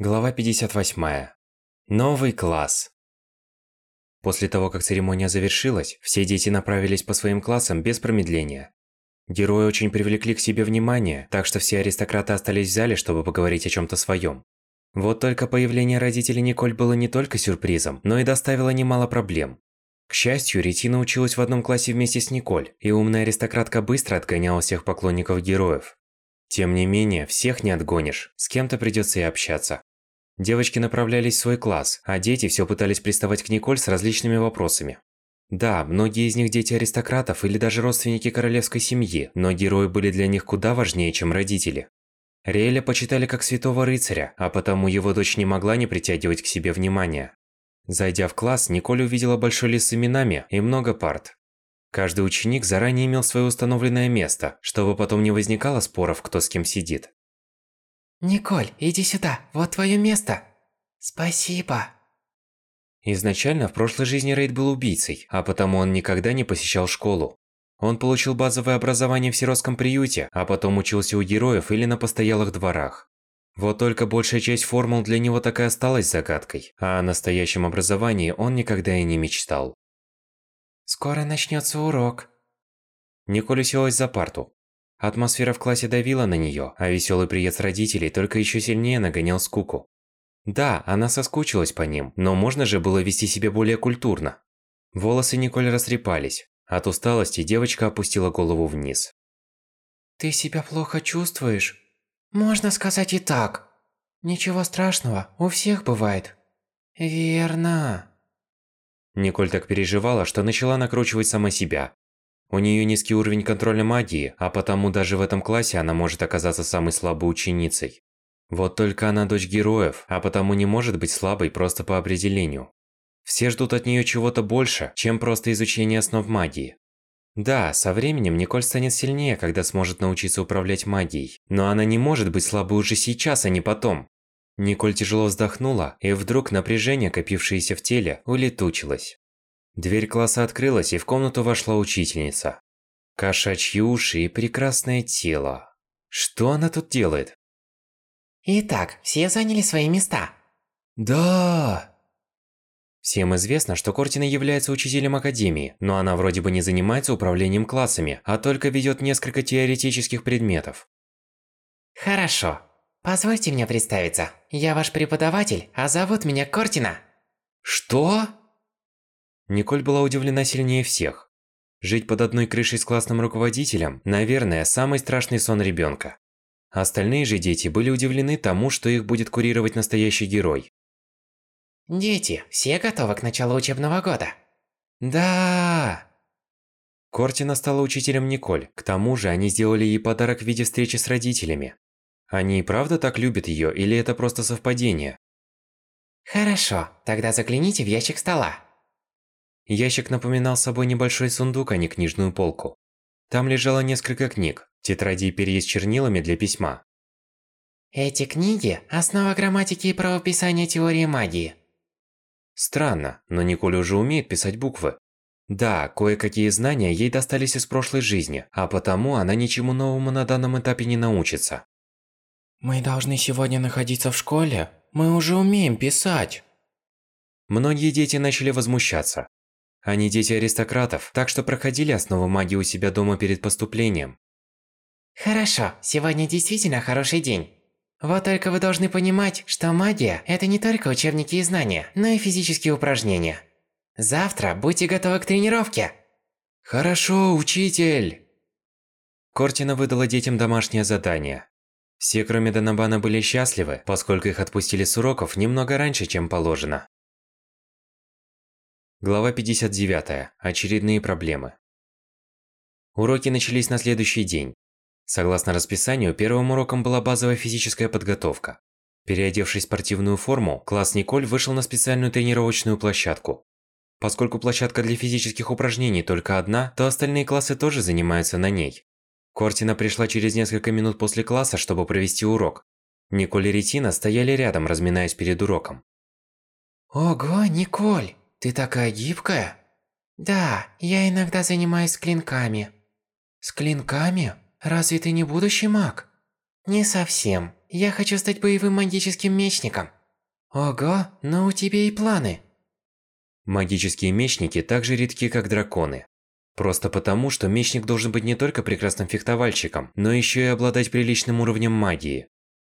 Глава 58. Новый класс. После того, как церемония завершилась, все дети направились по своим классам без промедления. Герои очень привлекли к себе внимание, так что все аристократы остались в зале, чтобы поговорить о чем-то своем. Вот только появление родителей Николь было не только сюрпризом, но и доставило немало проблем. К счастью, Ретина училась в одном классе вместе с Николь, и умная аристократка быстро отгоняла всех поклонников героев. Тем не менее, всех не отгонишь, с кем-то придется и общаться. Девочки направлялись в свой класс, а дети все пытались приставать к Николь с различными вопросами. Да, многие из них дети аристократов или даже родственники королевской семьи, но герои были для них куда важнее, чем родители. Риэля почитали как святого рыцаря, а потому его дочь не могла не притягивать к себе внимания. Зайдя в класс, Николь увидела большой лист с именами и много парт. Каждый ученик заранее имел свое установленное место, чтобы потом не возникало споров, кто с кем сидит. Николь, иди сюда, вот твое место. Спасибо. Изначально в прошлой жизни Рейд был убийцей, а потому он никогда не посещал школу. Он получил базовое образование в сиротском приюте, а потом учился у героев или на постоялых дворах. Вот только большая часть формул для него так и осталась загадкой, а о настоящем образовании он никогда и не мечтал. Скоро начнется урок. Николь уселась за парту. Атмосфера в классе давила на нее, а веселый приезд родителей только еще сильнее нагонял скуку. Да, она соскучилась по ним, но можно же было вести себя более культурно. Волосы Николь растрепались. От усталости девочка опустила голову вниз. Ты себя плохо чувствуешь? Можно сказать и так. Ничего страшного, у всех бывает. Верно. Николь так переживала, что начала накручивать сама себя, у нее низкий уровень контроля магии, а потому даже в этом классе она может оказаться самой слабой ученицей. Вот только она дочь героев, а потому не может быть слабой просто по определению. Все ждут от нее чего-то больше, чем просто изучение основ магии. Да, со временем Николь станет сильнее, когда сможет научиться управлять магией, но она не может быть слабой уже сейчас, а не потом. Николь тяжело вздохнула, и вдруг напряжение, копившееся в теле, улетучилось. Дверь класса открылась, и в комнату вошла учительница. Кошачьи уши и прекрасное тело. Что она тут делает? Итак, все заняли свои места. Да. Всем известно, что Кортина является учителем академии, но она вроде бы не занимается управлением классами, а только ведет несколько теоретических предметов. Хорошо. Позвольте мне представиться. Я ваш преподаватель, а зовут меня Кортина. Что? Николь была удивлена сильнее всех. Жить под одной крышей с классным руководителем, наверное, самый страшный сон ребенка. Остальные же дети были удивлены тому, что их будет курировать настоящий герой. Дети, все готовы к началу учебного года? Да! Кортина стала учителем Николь, к тому же они сделали ей подарок в виде встречи с родителями. Они и правда так любят ее, или это просто совпадение? Хорошо, тогда загляните в ящик стола. Ящик напоминал собой небольшой сундук, а не книжную полку. Там лежало несколько книг, тетради и перья с чернилами для письма. Эти книги – основа грамматики и правописания теории магии. Странно, но Николь уже умеет писать буквы. Да, кое-какие знания ей достались из прошлой жизни, а потому она ничему новому на данном этапе не научится. Мы должны сегодня находиться в школе? Мы уже умеем писать. Многие дети начали возмущаться. Они дети аристократов, так что проходили основу магии у себя дома перед поступлением. Хорошо, сегодня действительно хороший день. Вот только вы должны понимать, что магия – это не только учебники и знания, но и физические упражнения. Завтра будьте готовы к тренировке. Хорошо, учитель. Кортина выдала детям домашнее задание. Все, кроме Донабана, были счастливы, поскольку их отпустили с уроков немного раньше, чем положено. Глава 59. Очередные проблемы. Уроки начались на следующий день. Согласно расписанию, первым уроком была базовая физическая подготовка. Переодевшись в спортивную форму, класс Николь вышел на специальную тренировочную площадку. Поскольку площадка для физических упражнений только одна, то остальные классы тоже занимаются на ней. Кортина пришла через несколько минут после класса, чтобы провести урок. Николь и Ретина стояли рядом, разминаясь перед уроком. Ого, Николь! Ты такая гибкая? Да, я иногда занимаюсь клинками. С клинками? Разве ты не будущий маг? Не совсем. Я хочу стать боевым магическим мечником. Ого, но у тебя и планы. Магические мечники так же редки, как драконы. Просто потому, что мечник должен быть не только прекрасным фехтовальщиком, но еще и обладать приличным уровнем магии.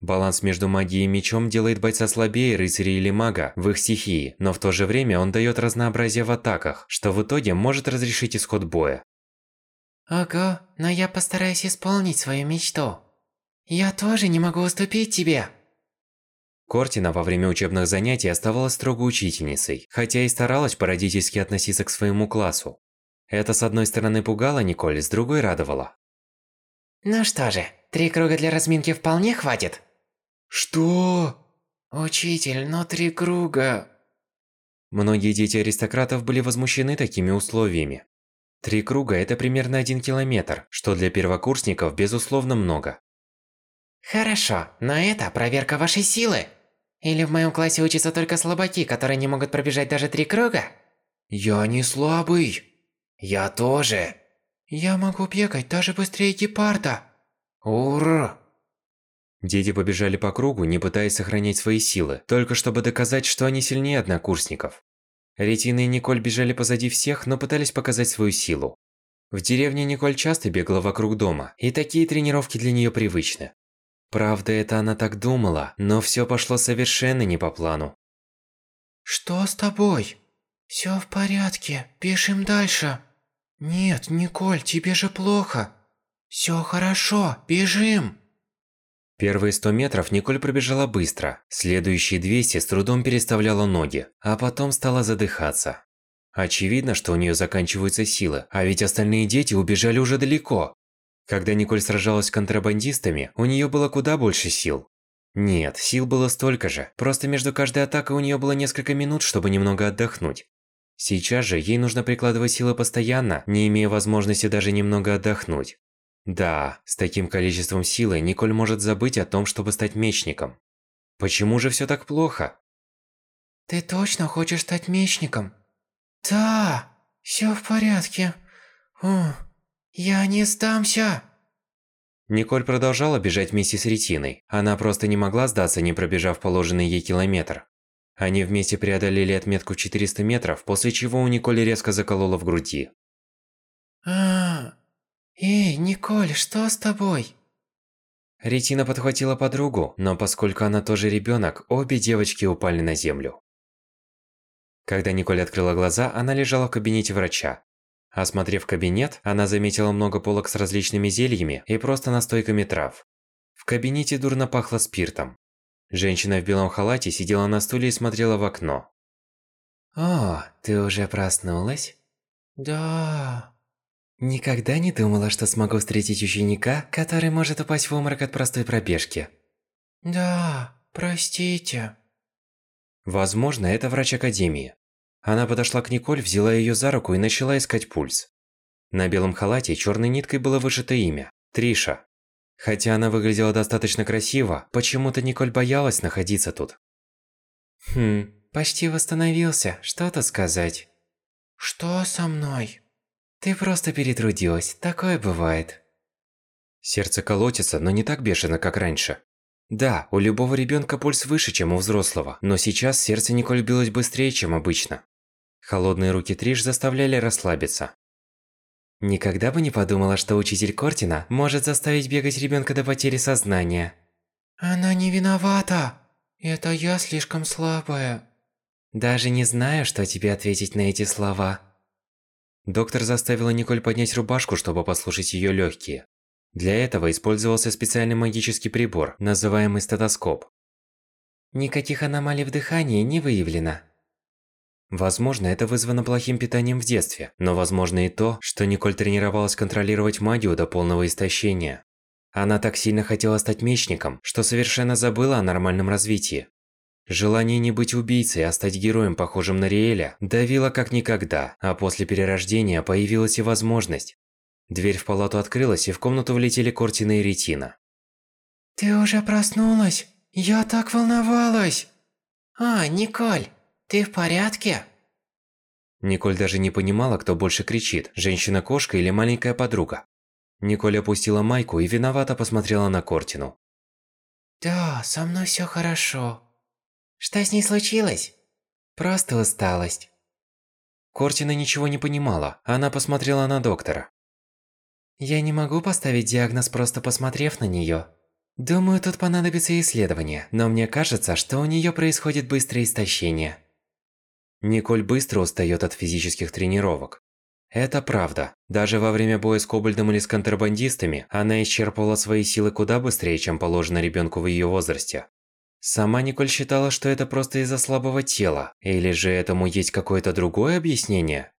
Баланс между магией и мечом делает бойца слабее рыцаря или мага в их стихии, но в то же время он дает разнообразие в атаках, что в итоге может разрешить исход боя. Ого, но я постараюсь исполнить свою мечту. Я тоже не могу уступить тебе. Кортина во время учебных занятий оставалась строгой учительницей, хотя и старалась по-родительски относиться к своему классу. Это с одной стороны пугало Николь, с другой радовало. Ну что же, три круга для разминки вполне хватит? Что? Учитель, но три круга... Многие дети аристократов были возмущены такими условиями. Три круга – это примерно один километр, что для первокурсников безусловно много. Хорошо, но это проверка вашей силы. Или в моем классе учатся только слабаки, которые не могут пробежать даже три круга? Я не слабый. Я тоже. Я могу бегать даже быстрее гепарда. Ура! Дети побежали по кругу, не пытаясь сохранять свои силы, только чтобы доказать, что они сильнее однокурсников. Ретина и Николь бежали позади всех, но пытались показать свою силу. В деревне Николь часто бегала вокруг дома, и такие тренировки для нее привычны. Правда, это она так думала, но все пошло совершенно не по плану. Что с тобой? Все в порядке, бежим дальше. Нет, Николь, тебе же плохо. Все хорошо, бежим. Первые 100 метров Николь пробежала быстро, следующие 200 с трудом переставляла ноги, а потом стала задыхаться. Очевидно, что у нее заканчиваются силы, а ведь остальные дети убежали уже далеко. Когда Николь сражалась с контрабандистами, у нее было куда больше сил. Нет, сил было столько же, просто между каждой атакой у нее было несколько минут, чтобы немного отдохнуть. Сейчас же ей нужно прикладывать силы постоянно, не имея возможности даже немного отдохнуть. Да, с таким количеством силы Николь может забыть о том, чтобы стать мечником. Почему же все так плохо? Ты точно хочешь стать мечником? Да, все в порядке. О, я не сдамся. Николь продолжала бежать вместе с Ретиной. Она просто не могла сдаться, не пробежав положенный ей километр. Они вместе преодолели отметку 400 метров, после чего у Николи резко заколола в груди. «Эй, Николь, что с тобой?» Ретина подхватила подругу, но поскольку она тоже ребенок, обе девочки упали на землю. Когда Николь открыла глаза, она лежала в кабинете врача. Осмотрев кабинет, она заметила много полок с различными зельями и просто настойками трав. В кабинете дурно пахло спиртом. Женщина в белом халате сидела на стуле и смотрела в окно. «О, ты уже проснулась?» «Да...» Никогда не думала, что смогу встретить ученика, который может упасть в обморок от простой пробежки. Да, простите. Возможно, это врач Академии. Она подошла к Николь, взяла ее за руку и начала искать пульс. На белом халате черной ниткой было вышито имя – Триша. Хотя она выглядела достаточно красиво, почему-то Николь боялась находиться тут. Хм, почти восстановился, что-то сказать. Что со мной? Ты просто перетрудилась, такое бывает. Сердце колотится, но не так бешено, как раньше. Да, у любого ребенка пульс выше, чем у взрослого, но сейчас сердце Николь билось быстрее, чем обычно. Холодные руки Триш заставляли расслабиться. Никогда бы не подумала, что учитель Кортина может заставить бегать ребенка до потери сознания. Она не виновата. Это я слишком слабая. Даже не знаю, что тебе ответить на эти слова. Доктор заставила Николь поднять рубашку, чтобы послушать ее легкие. Для этого использовался специальный магический прибор, называемый стетоскоп. Никаких аномалий в дыхании не выявлено. Возможно, это вызвано плохим питанием в детстве, но возможно и то, что Николь тренировалась контролировать магию до полного истощения. Она так сильно хотела стать мечником, что совершенно забыла о нормальном развитии. Желание не быть убийцей, а стать героем, похожим на Риэля, давило как никогда, а после перерождения появилась и возможность. Дверь в палату открылась, и в комнату влетели Кортина и Ретина. «Ты уже проснулась? Я так волновалась!» «А, Николь, ты в порядке?» Николь даже не понимала, кто больше кричит, женщина-кошка или маленькая подруга. Николь опустила майку и виновато посмотрела на Кортину. Да, со мной все хорошо. Что с ней случилось? Просто усталость. Кортина ничего не понимала. Она посмотрела на доктора. Я не могу поставить диагноз, просто посмотрев на нее. Думаю, тут понадобится исследование, но мне кажется, что у нее происходит быстрое истощение. Николь быстро устает от физических тренировок. Это правда. Даже во время боя с Кобальдом или с контрабандистами, она исчерпывала свои силы куда быстрее, чем положено ребенку в ее возрасте. Сама Николь считала, что это просто из-за слабого тела, или же этому есть какое-то другое объяснение?